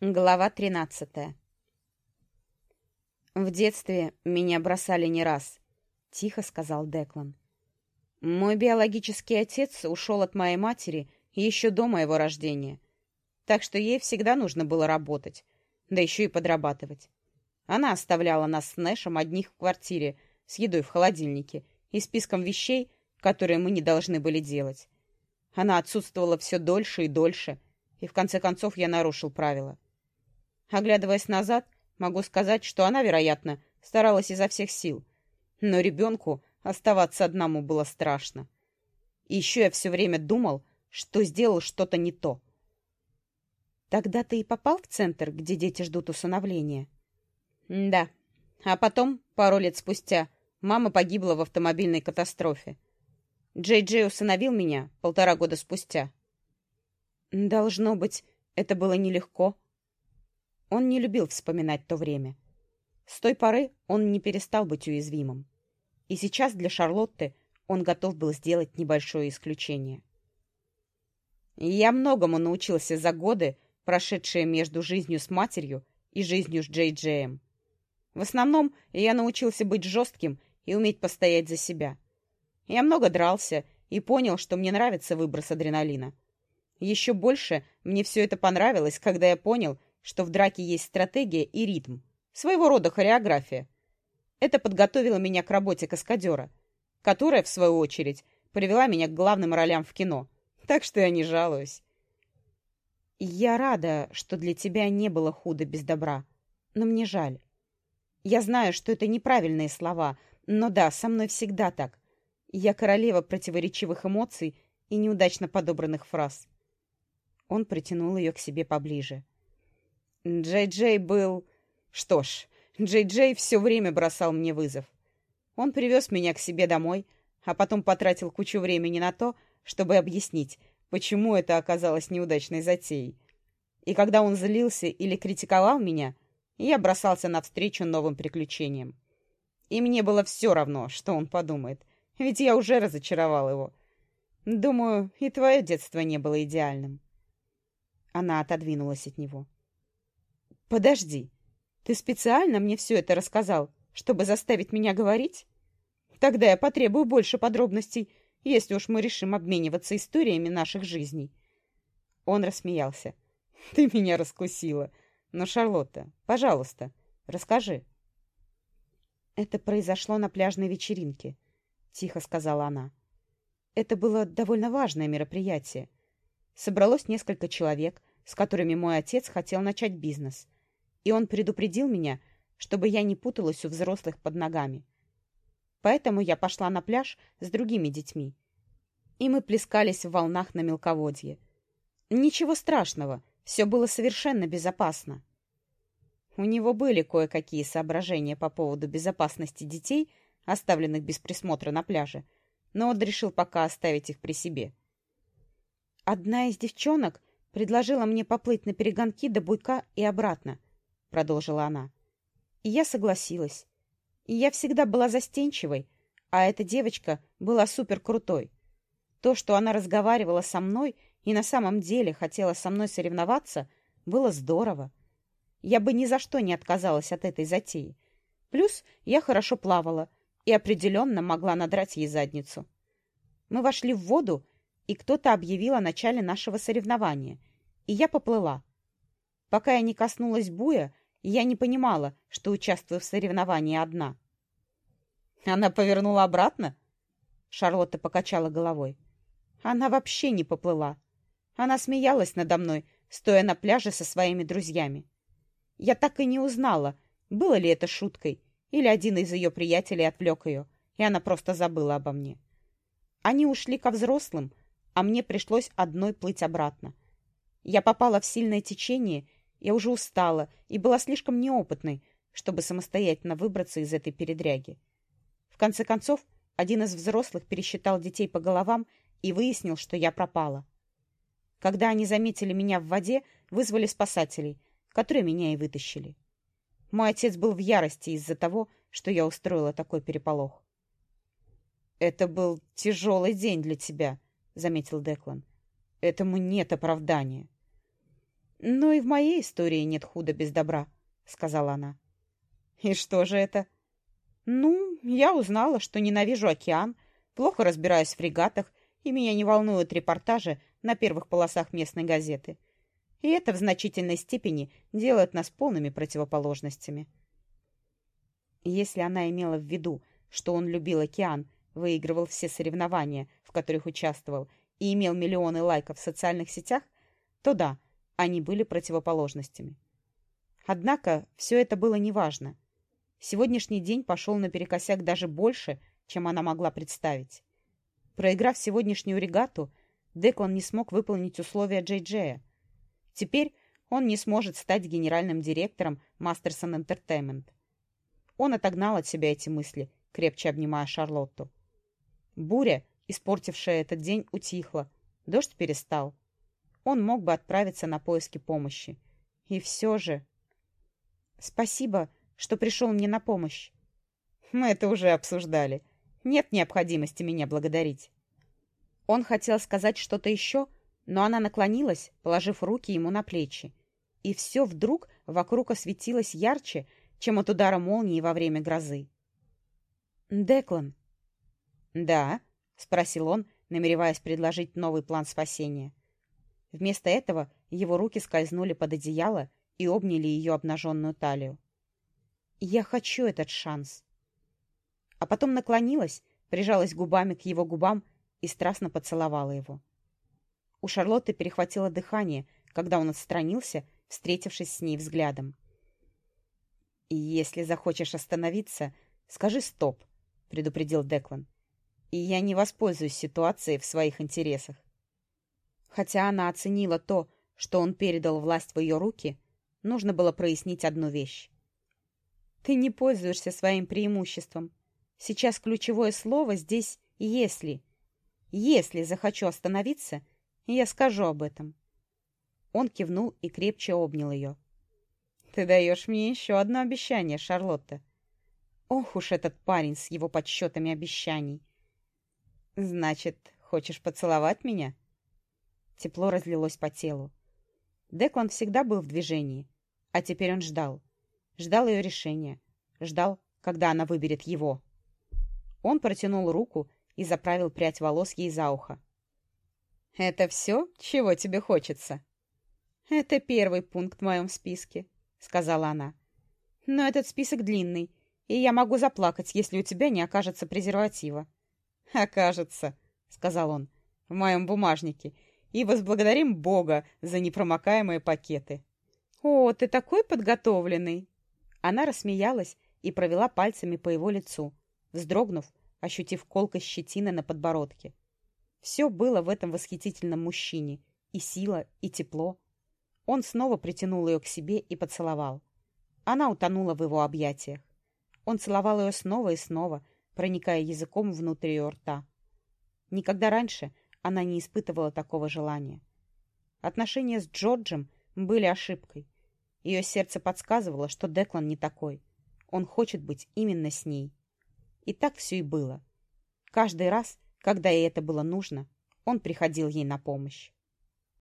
Глава 13 «В детстве меня бросали не раз», — тихо сказал Деклан. «Мой биологический отец ушел от моей матери еще до моего рождения, так что ей всегда нужно было работать, да еще и подрабатывать. Она оставляла нас с Нэшем одних в квартире, с едой в холодильнике и списком вещей, которые мы не должны были делать. Она отсутствовала все дольше и дольше, и в конце концов я нарушил правила». Оглядываясь назад, могу сказать, что она, вероятно, старалась изо всех сил. Но ребенку оставаться одному было страшно. И еще я все время думал, что сделал что-то не то. Тогда ты и попал в центр, где дети ждут усыновления? Да. А потом, пару лет спустя, мама погибла в автомобильной катастрофе. Джей Джей усыновил меня полтора года спустя. Должно быть, это было нелегко. Он не любил вспоминать то время. С той поры он не перестал быть уязвимым. И сейчас для Шарлотты он готов был сделать небольшое исключение. Я многому научился за годы, прошедшие между жизнью с матерью и жизнью с Джей Джеем. В основном я научился быть жестким и уметь постоять за себя. Я много дрался и понял, что мне нравится выброс адреналина. Еще больше мне все это понравилось, когда я понял, что в драке есть стратегия и ритм, своего рода хореография. Это подготовило меня к работе каскадера, которая, в свою очередь, привела меня к главным ролям в кино, так что я не жалуюсь. Я рада, что для тебя не было худо без добра, но мне жаль. Я знаю, что это неправильные слова, но да, со мной всегда так. Я королева противоречивых эмоций и неудачно подобранных фраз. Он притянул ее к себе поближе. — Джей-Джей был... Что ж, Джей-Джей все время бросал мне вызов. Он привез меня к себе домой, а потом потратил кучу времени на то, чтобы объяснить, почему это оказалось неудачной затеей. И когда он злился или критиковал меня, я бросался навстречу новым приключениям. И мне было все равно, что он подумает, ведь я уже разочаровал его. Думаю, и твое детство не было идеальным. Она отодвинулась от него. — «Подожди, ты специально мне все это рассказал, чтобы заставить меня говорить? Тогда я потребую больше подробностей, если уж мы решим обмениваться историями наших жизней». Он рассмеялся. «Ты меня раскусила. Но, Шарлотта, пожалуйста, расскажи». «Это произошло на пляжной вечеринке», — тихо сказала она. «Это было довольно важное мероприятие. Собралось несколько человек, с которыми мой отец хотел начать бизнес — и он предупредил меня, чтобы я не путалась у взрослых под ногами. Поэтому я пошла на пляж с другими детьми. И мы плескались в волнах на мелководье. Ничего страшного, все было совершенно безопасно. У него были кое-какие соображения по поводу безопасности детей, оставленных без присмотра на пляже, но он решил пока оставить их при себе. Одна из девчонок предложила мне поплыть на перегонки до буйка и обратно —— продолжила она. И я согласилась. И я всегда была застенчивой, а эта девочка была супер крутой. То, что она разговаривала со мной и на самом деле хотела со мной соревноваться, было здорово. Я бы ни за что не отказалась от этой затеи. Плюс я хорошо плавала и определенно могла надрать ей задницу. Мы вошли в воду, и кто-то объявил о начале нашего соревнования, и я поплыла. Пока я не коснулась буя, я не понимала, что участвую в соревновании одна. Она повернула обратно? Шарлотта покачала головой. Она вообще не поплыла. Она смеялась надо мной, стоя на пляже со своими друзьями. Я так и не узнала, было ли это шуткой, или один из ее приятелей отвлек ее, и она просто забыла обо мне. Они ушли ко взрослым, а мне пришлось одной плыть обратно. Я попала в сильное течение я уже устала и была слишком неопытной, чтобы самостоятельно выбраться из этой передряги. В конце концов, один из взрослых пересчитал детей по головам и выяснил, что я пропала. Когда они заметили меня в воде, вызвали спасателей, которые меня и вытащили. Мой отец был в ярости из-за того, что я устроила такой переполох. «Это был тяжелый день для тебя», — заметил Деклан. «Этому нет оправдания». Но и в моей истории нет худа без добра, сказала она. И что же это? Ну, я узнала, что ненавижу океан, плохо разбираюсь в фрегатах, и меня не волнуют репортажи на первых полосах местной газеты. И это в значительной степени делает нас полными противоположностями. Если она имела в виду, что он любил океан, выигрывал все соревнования, в которых участвовал, и имел миллионы лайков в социальных сетях, то да, они были противоположностями. Однако все это было неважно. Сегодняшний день пошел наперекосяк даже больше, чем она могла представить. Проиграв сегодняшнюю регату, Деклан не смог выполнить условия Джей Джея. Теперь он не сможет стать генеральным директором Мастерсон Entertainment. Он отогнал от себя эти мысли, крепче обнимая Шарлотту. Буря, испортившая этот день, утихла. Дождь перестал. Он мог бы отправиться на поиски помощи. И все же... Спасибо, что пришел мне на помощь. Мы это уже обсуждали. Нет необходимости меня благодарить. Он хотел сказать что-то еще, но она наклонилась, положив руки ему на плечи. И все вдруг вокруг осветилось ярче, чем от удара молнии во время грозы. «Деклан». «Да», — спросил он, намереваясь предложить новый план спасения. Вместо этого его руки скользнули под одеяло и обняли ее обнаженную талию. «Я хочу этот шанс». А потом наклонилась, прижалась губами к его губам и страстно поцеловала его. У Шарлотты перехватило дыхание, когда он отстранился, встретившись с ней взглядом. «Если захочешь остановиться, скажи «стоп», — предупредил Деклан. «И я не воспользуюсь ситуацией в своих интересах». Хотя она оценила то, что он передал власть в ее руки, нужно было прояснить одну вещь. «Ты не пользуешься своим преимуществом. Сейчас ключевое слово здесь «если». Если захочу остановиться, я скажу об этом». Он кивнул и крепче обнял ее. Ты даешь мне еще одно обещание, Шарлотта. Ох уж этот парень с его подсчетами обещаний. Значит, хочешь поцеловать меня? Тепло разлилось по телу. Деклан всегда был в движении, а теперь он ждал. Ждал ее решения. Ждал, когда она выберет его. Он протянул руку и заправил прядь волос ей за ухо. «Это все, чего тебе хочется?» «Это первый пункт в моем списке», — сказала она. «Но этот список длинный, и я могу заплакать, если у тебя не окажется презерватива». «Окажется», — сказал он, — «в моем бумажнике, и возблагодарим Бога за непромокаемые пакеты». «О, ты такой подготовленный!» Она рассмеялась и провела пальцами по его лицу, вздрогнув, ощутив колкость щетины на подбородке. Все было в этом восхитительном мужчине. И сила, и тепло. Он снова притянул ее к себе и поцеловал. Она утонула в его объятиях. Он целовал ее снова и снова, проникая языком внутрь ее рта. Никогда раньше она не испытывала такого желания. Отношения с Джорджем были ошибкой. Ее сердце подсказывало, что Деклан не такой. Он хочет быть именно с ней. И так все и было. Каждый раз, когда ей это было нужно, он приходил ей на помощь.